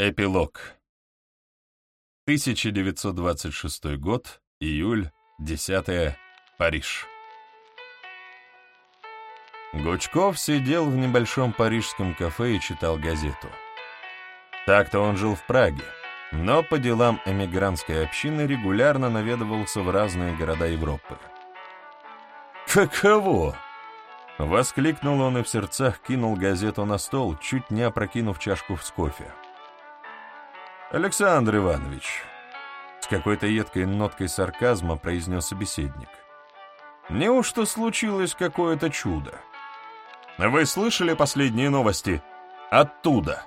Эпилог. 1926 год, июль, 10 Париж. Гучков сидел в небольшом парижском кафе и читал газету. Так-то он жил в Праге, но по делам эмигрантской общины регулярно наведывался в разные города Европы. «Каково?» — воскликнул он и в сердцах кинул газету на стол, чуть не опрокинув чашку с кофе. «Александр Иванович», — с какой-то едкой ноткой сарказма произнес собеседник, «неужто случилось какое-то чудо? Вы слышали последние новости? Оттуда!»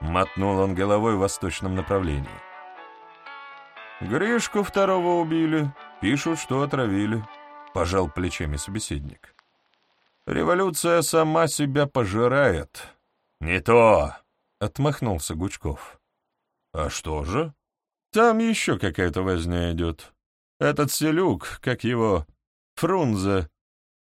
Мотнул он головой в восточном направлении. «Гришку второго убили, пишут, что отравили», — пожал плечами собеседник. «Революция сама себя пожирает». «Не то!» — отмахнулся Гучков. «А что же?» «Там еще какая-то возня идет. Этот селюк, как его, Фрунзе,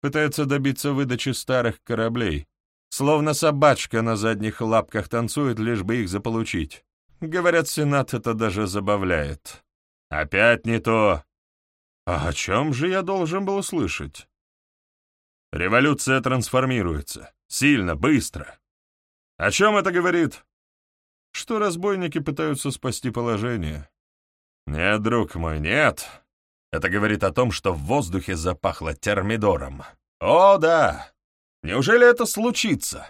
пытается добиться выдачи старых кораблей. Словно собачка на задних лапках танцует, лишь бы их заполучить. Говорят, Сенат это даже забавляет. Опять не то. А о чем же я должен был услышать? Революция трансформируется. Сильно, быстро. О чем это говорит? Что разбойники пытаются спасти положение. Нет, друг мой, нет. Это говорит о том, что в воздухе запахло термидором. О, да! Неужели это случится?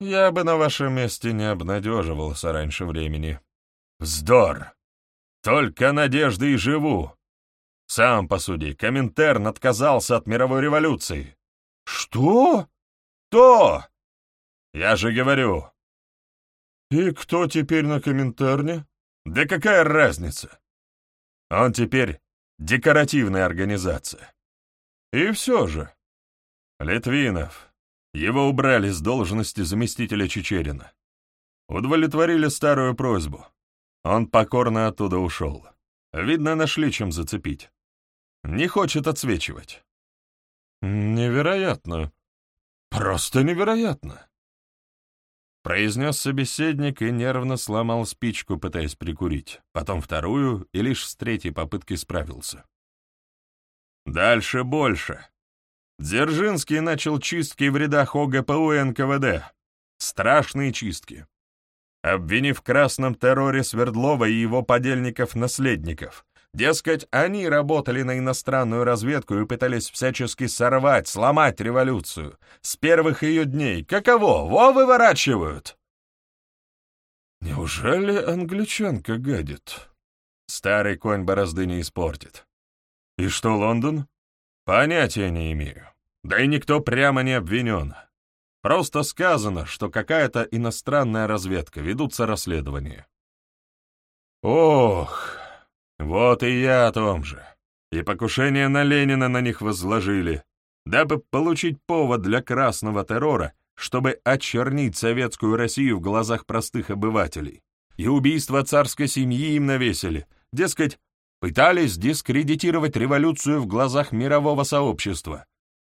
Я бы на вашем месте не обнадеживался раньше времени. Вздор! Только надежды и живу. Сам посуди, Коминтерн отказался от мировой революции. Что? То! Я же говорю, «И кто теперь на Коминтерне?» «Да какая разница? Он теперь декоративная организация. И все же. Литвинов. Его убрали с должности заместителя Чечерина. Удовлетворили старую просьбу. Он покорно оттуда ушел. Видно, нашли чем зацепить. Не хочет отсвечивать. Невероятно. Просто невероятно произнес собеседник и нервно сломал спичку, пытаясь прикурить, потом вторую и лишь с третьей попытки справился. Дальше больше. Дзержинский начал чистки в рядах ОГПУ и НКВД. Страшные чистки. Обвинив в красном терроре Свердлова и его подельников-наследников, Дескать, они работали на иностранную разведку и пытались всячески сорвать, сломать революцию. С первых ее дней. Каково? Во выворачивают! Неужели англичанка гадит? Старый конь борозды не испортит. И что, Лондон? Понятия не имею. Да и никто прямо не обвинен. Просто сказано, что какая-то иностранная разведка, ведутся расследования. Ох, вот и я о том же. И покушение на Ленина на них возложили, дабы получить повод для красного террора, чтобы очернить советскую Россию в глазах простых обывателей. И убийство царской семьи им навесили. Дескать, пытались дискредитировать революцию в глазах мирового сообщества.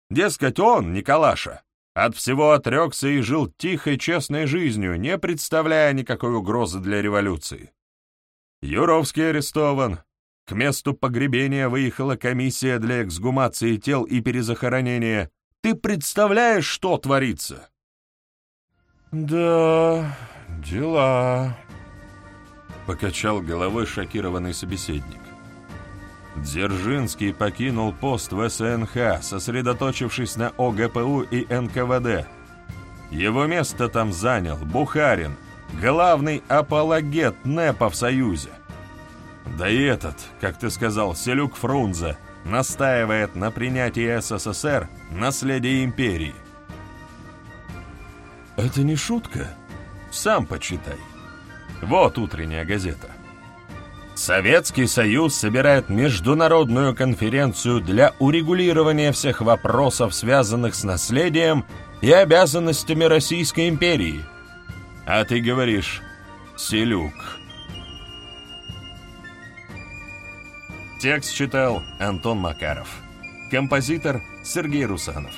Дескать, он, Николаша, от всего отрекся и жил тихой, честной жизнью, не представляя никакой угрозы для революции. Юровский арестован. К месту погребения выехала комиссия для эксгумации тел и перезахоронения. Ты представляешь, что творится? Да, дела, покачал головой шокированный собеседник. Дзержинский покинул пост в СНХ, сосредоточившись на ОГПУ и НКВД. Его место там занял Бухарин, главный апологет НЭПа в Союзе. Да и этот, как ты сказал, Селюк Фрунзе, настаивает на принятии СССР наследия империи. Это не шутка? Сам почитай. Вот утренняя газета. Советский Союз собирает международную конференцию для урегулирования всех вопросов, связанных с наследием и обязанностями Российской империи – а ты говоришь «Селюк». Текст читал Антон Макаров. Композитор Сергей Русанов.